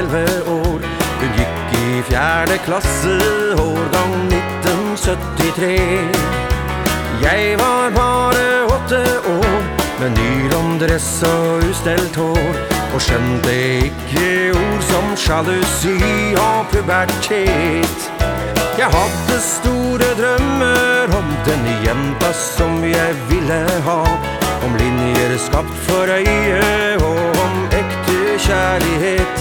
elleve år. Hun gikk i fjerde klasse, årgang 1973. Jeg var bare åtte år, med nylondress og ustelt hår. Og skjønte ikke ord som sjalusi og pubertet. Jeg hadde store drømmer om denne jenta som jeg ville ha. Om linjer skapt for øyet og kjærlighet.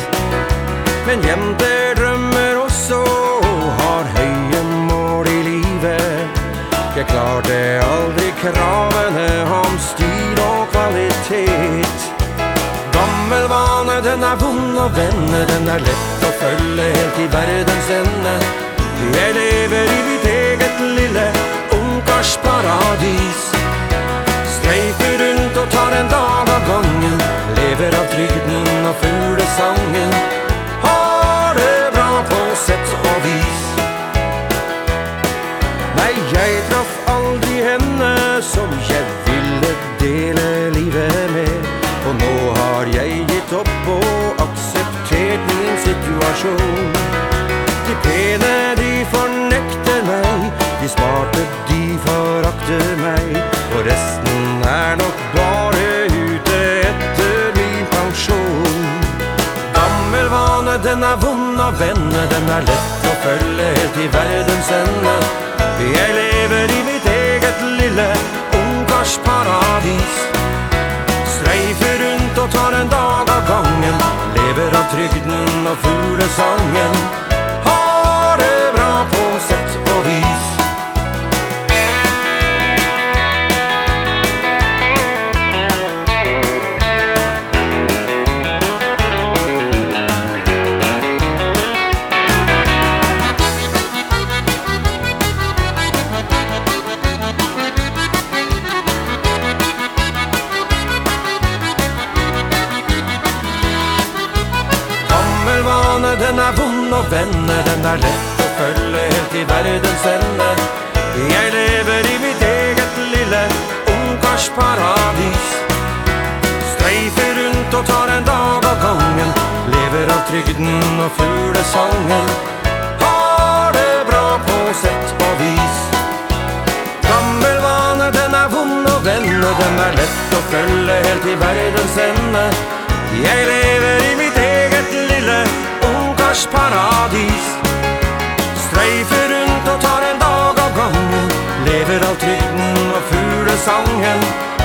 Men jenter drømmer også og har høye mål i livet. Jeg klarte aldri kravene om stil og kvalitet. Gammel vane, den er vond å vende, den er lett å følge helt i verdens ende. Jeg lever fuglesangen. Har det bra på sett og vis. Nei, jeg traff aldri henne som jeg ville dele livet med. Og nå har jeg gitt opp og akseptert min situasjon. De pene, de fornekter meg. De smarte, de forakter meg. Den er vond å vende. Den er lett å følge helt til verdens ende. Jeg lever i mitt eget lille ungkarsparadis. Streifer rundt og tar en dag av gangen. Lever av trygden og fuglesangen. Den er vond å vende, den er lett å følge helt i verdens ende. Jeg lever i mitt eget lille ungkarsparadis. Streifer rundt og tar en dag av gangen, lever av trygden og fuglesangen. Har det bra på sett og vis. Gammel vane, den er vond å vende, den er lett å følge helt i verdens ende. Jeg lever trygden og fuglesangen.